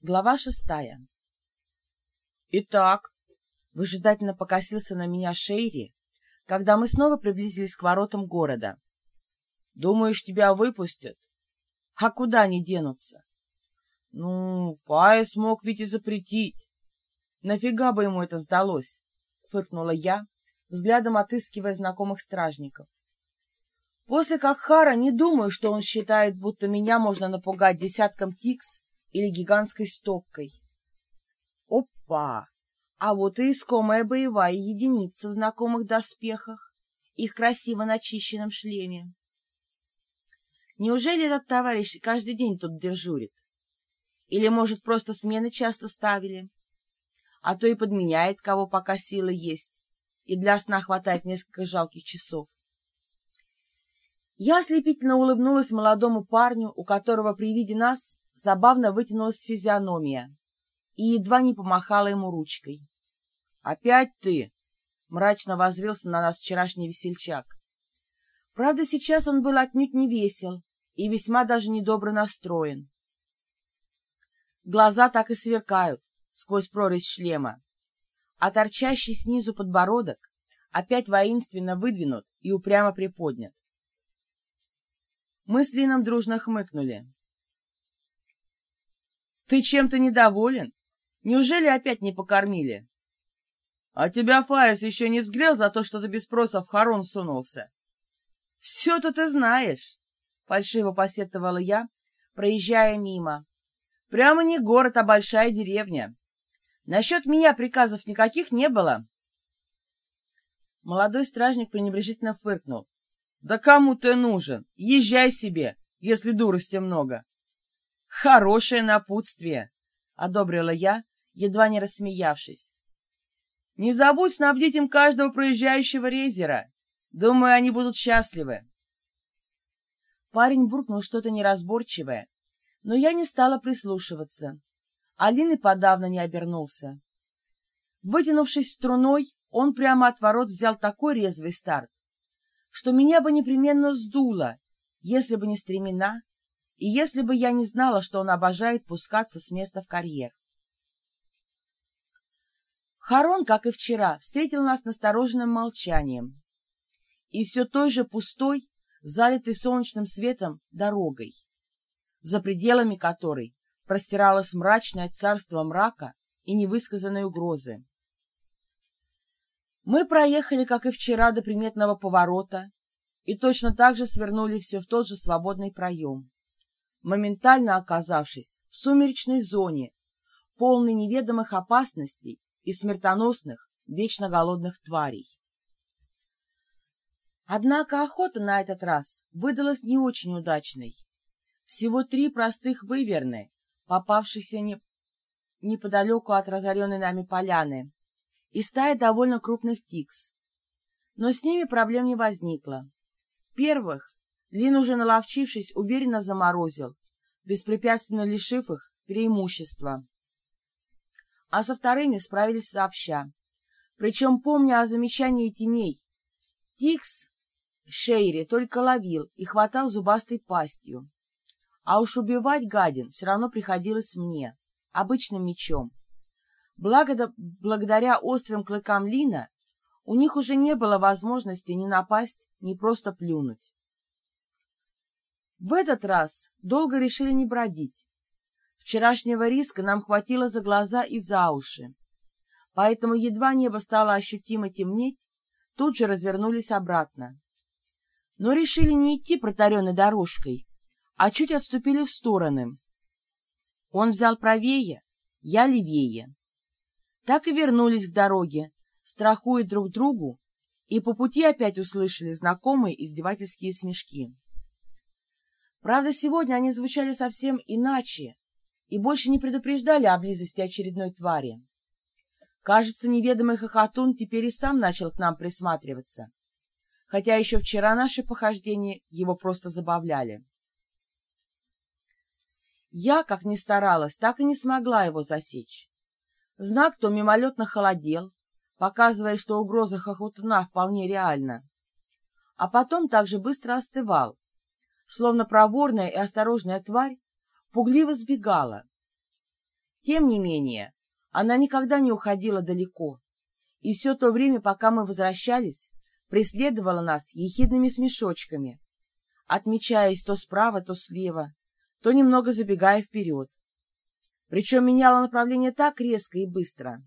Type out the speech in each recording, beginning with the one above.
Глава шестая. «Итак», — выжидательно покосился на меня Шейри, когда мы снова приблизились к воротам города. «Думаешь, тебя выпустят? А куда они денутся?» «Ну, Фаис мог ведь и запретить. Нафига бы ему это сдалось?» — фыркнула я, взглядом отыскивая знакомых стражников. «После Кахара не думаю, что он считает, будто меня можно напугать десятком тикс или гигантской стопкой. Опа! А вот и искомая боевая единица в знакомых доспехах, их красиво начищенном шлеме. Неужели этот товарищ каждый день тут дежурит? Или, может, просто смены часто ставили? А то и подменяет, кого пока силы есть, и для сна хватает несколько жалких часов. Я ослепительно улыбнулась молодому парню, у которого при виде нас забавно вытянулась физиономия и едва не помахала ему ручкой. «Опять ты!» — мрачно возрился на нас вчерашний весельчак. Правда, сейчас он был отнюдь не весел и весьма даже недобро настроен. Глаза так и сверкают сквозь прорезь шлема, а торчащий снизу подбородок опять воинственно выдвинут и упрямо приподнят. Мы с Лином дружно хмыкнули. Ты чем-то недоволен? Неужели опять не покормили? А тебя Фаис еще не взгрел за то, что ты без спроса в хорон сунулся? Все-то ты знаешь, фальшиво посетовала я, проезжая мимо. Прямо не город, а большая деревня. Насчет меня приказов никаких не было. Молодой стражник пренебрежительно фыркнул. «Да кому ты нужен? Езжай себе, если дурости много. «Хорошее напутствие!» — одобрила я, едва не рассмеявшись. «Не забудь снабдить им каждого проезжающего резера. Думаю, они будут счастливы». Парень буркнул что-то неразборчивое, но я не стала прислушиваться. Алины подавно не обернулся. Вытянувшись струной, он прямо от ворот взял такой резвый старт, что меня бы непременно сдуло, если бы не стремена, и если бы я не знала, что он обожает пускаться с места в карьер. Харон, как и вчера, встретил нас настороженным молчанием и все той же пустой, залитой солнечным светом, дорогой, за пределами которой простиралось мрачное царство мрака и невысказанной угрозы. Мы проехали, как и вчера, до приметного поворота и точно так же свернули все в тот же свободный проем моментально оказавшись в сумеречной зоне, полной неведомых опасностей и смертоносных, вечно голодных тварей. Однако охота на этот раз выдалась не очень удачной. Всего три простых выверны, попавшихся не... неподалеку от разоренной нами поляны, и стая довольно крупных тикс. Но с ними проблем не возникло. Первых Лин, уже наловчившись, уверенно заморозил, беспрепятственно лишив их преимущества. А со вторыми справились сообща. Причем, помня о замечании теней, Тикс Шейри только ловил и хватал зубастой пастью. А уж убивать гадин все равно приходилось мне, обычным мечом. Благо, благодаря острым клыкам Лина у них уже не было возможности ни напасть, ни просто плюнуть. В этот раз долго решили не бродить. Вчерашнего риска нам хватило за глаза и за уши. Поэтому едва небо стало ощутимо темнеть, тут же развернулись обратно. Но решили не идти протаренной дорожкой, а чуть отступили в стороны. Он взял правее, я левее. Так и вернулись к дороге, страхуя друг другу, и по пути опять услышали знакомые издевательские смешки. Правда, сегодня они звучали совсем иначе и больше не предупреждали о близости очередной твари. Кажется, неведомый хохотун теперь и сам начал к нам присматриваться, хотя еще вчера наши похождения его просто забавляли. Я, как ни старалась, так и не смогла его засечь. Знак то мимолетно холодел, показывая, что угроза хохотуна вполне реальна, а потом также быстро остывал, словно проворная и осторожная тварь, пугливо сбегала. Тем не менее, она никогда не уходила далеко, и все то время, пока мы возвращались, преследовала нас ехидными смешочками, отмечаясь то справа, то слева, то немного забегая вперед. Причем меняла направление так резко и быстро,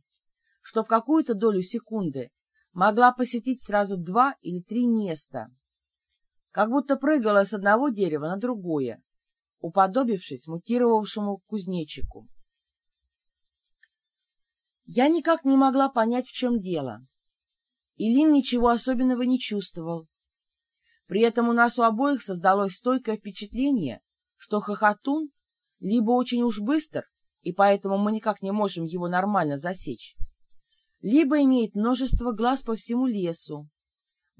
что в какую-то долю секунды могла посетить сразу два или три места, как будто прыгала с одного дерева на другое, уподобившись мутировавшему кузнечику. Я никак не могла понять, в чем дело. Илин ничего особенного не чувствовал. При этом у нас у обоих создалось стойкое впечатление, что хохотун либо очень уж быстр, и поэтому мы никак не можем его нормально засечь, либо имеет множество глаз по всему лесу,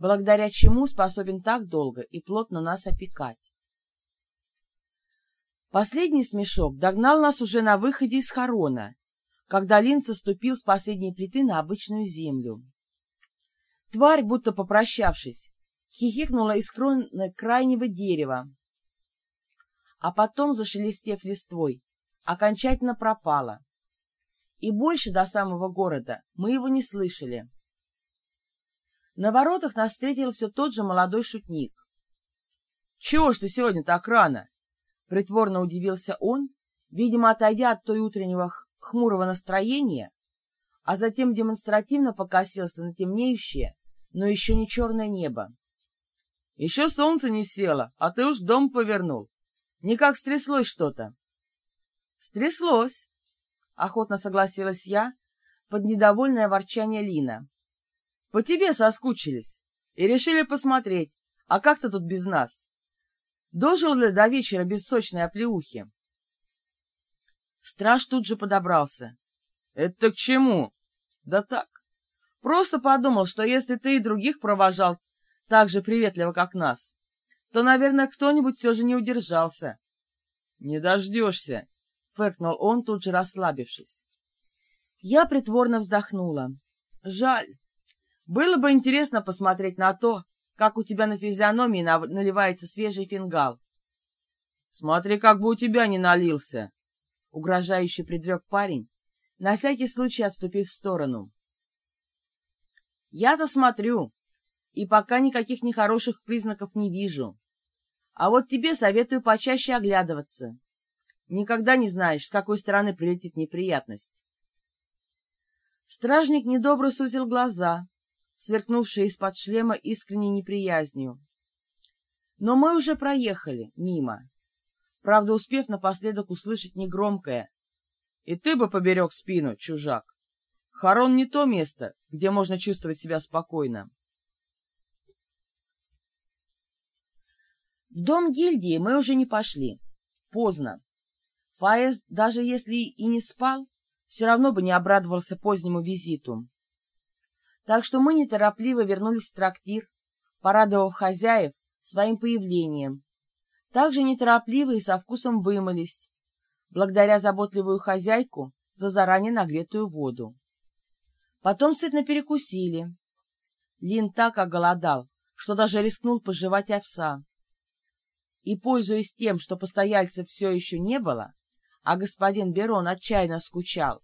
благодаря чему способен так долго и плотно нас опекать. Последний смешок догнал нас уже на выходе из хорона, когда Лин соступил с последней плиты на обычную землю. Тварь, будто попрощавшись, хихикнула из кроны крайнего дерева, а потом, зашелестев листвой, окончательно пропала. И больше до самого города мы его не слышали. На воротах нас встретил все тот же молодой шутник. — Чего ж ты сегодня так рано? — притворно удивился он, видимо, отойдя от той утреннего хмурого настроения, а затем демонстративно покосился на темнеющее, но еще не черное небо. — Еще солнце не село, а ты уж дом повернул. Никак стряслось что-то. — Стряслось, — охотно согласилась я под недовольное ворчание Лина. — По тебе соскучились и решили посмотреть, а как ты тут без нас? Дожил ли до вечера без сочной оплеухи? Страж тут же подобрался. — Это к чему? — Да так. Просто подумал, что если ты и других провожал так же приветливо, как нас, то, наверное, кто-нибудь все же не удержался. — Не дождешься, — фыркнул он, тут же расслабившись. Я притворно вздохнула. — Жаль. Было бы интересно посмотреть на то, как у тебя на физиономии наливается свежий фингал. — Смотри, как бы у тебя не налился, — угрожающе предрек парень, на всякий случай отступив в сторону. — Я-то смотрю, и пока никаких нехороших признаков не вижу. А вот тебе советую почаще оглядываться. Никогда не знаешь, с какой стороны прилетит неприятность. Стражник недобро сузил глаза, сверкнувшие из-под шлема искренней неприязнью. Но мы уже проехали мимо, правда, успев напоследок услышать негромкое «И ты бы поберег спину, чужак! Харон не то место, где можно чувствовать себя спокойно». В дом гильдии мы уже не пошли. Поздно. Фаез, даже если и не спал, все равно бы не обрадовался позднему визиту. Так что мы неторопливо вернулись в трактир, порадовав хозяев своим появлением. Также неторопливо и со вкусом вымылись, благодаря заботливую хозяйку за заранее нагретую воду. Потом сытно перекусили. Лин так оголодал, что даже рискнул пожевать овса и, пользуясь тем, что постояльцев все еще не было, а господин Берон отчаянно скучал,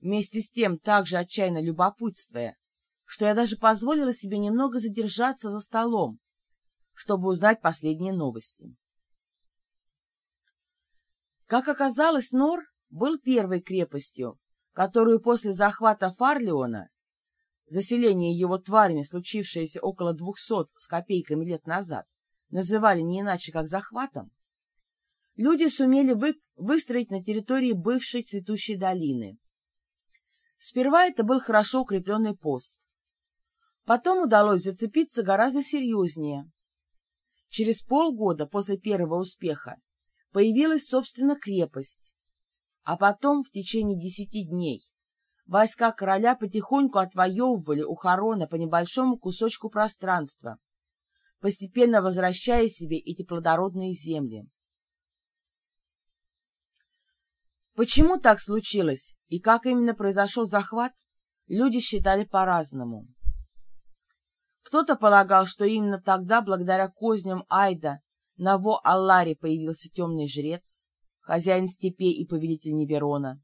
вместе с тем также отчаянно любопытствуя, что я даже позволила себе немного задержаться за столом, чтобы узнать последние новости. Как оказалось, Нор был первой крепостью, которую после захвата Фарлеона, заселение его тварями, случившееся около двухсот с копейками лет назад, называли не иначе как захватом, люди сумели вы, выстроить на территории бывшей цветущей долины. Сперва это был хорошо укрепленный пост. Потом удалось зацепиться гораздо серьезнее. Через полгода после первого успеха появилась, собственно, крепость. А потом, в течение десяти дней, войска короля потихоньку отвоевывали у Харона по небольшому кусочку пространства, постепенно возвращая себе эти плодородные земли. Почему так случилось и как именно произошел захват, люди считали по-разному. Кто-то полагал, что именно тогда, благодаря козням Айда, на Во-Алларе появился темный жрец, хозяин степей и повелитель Неверона.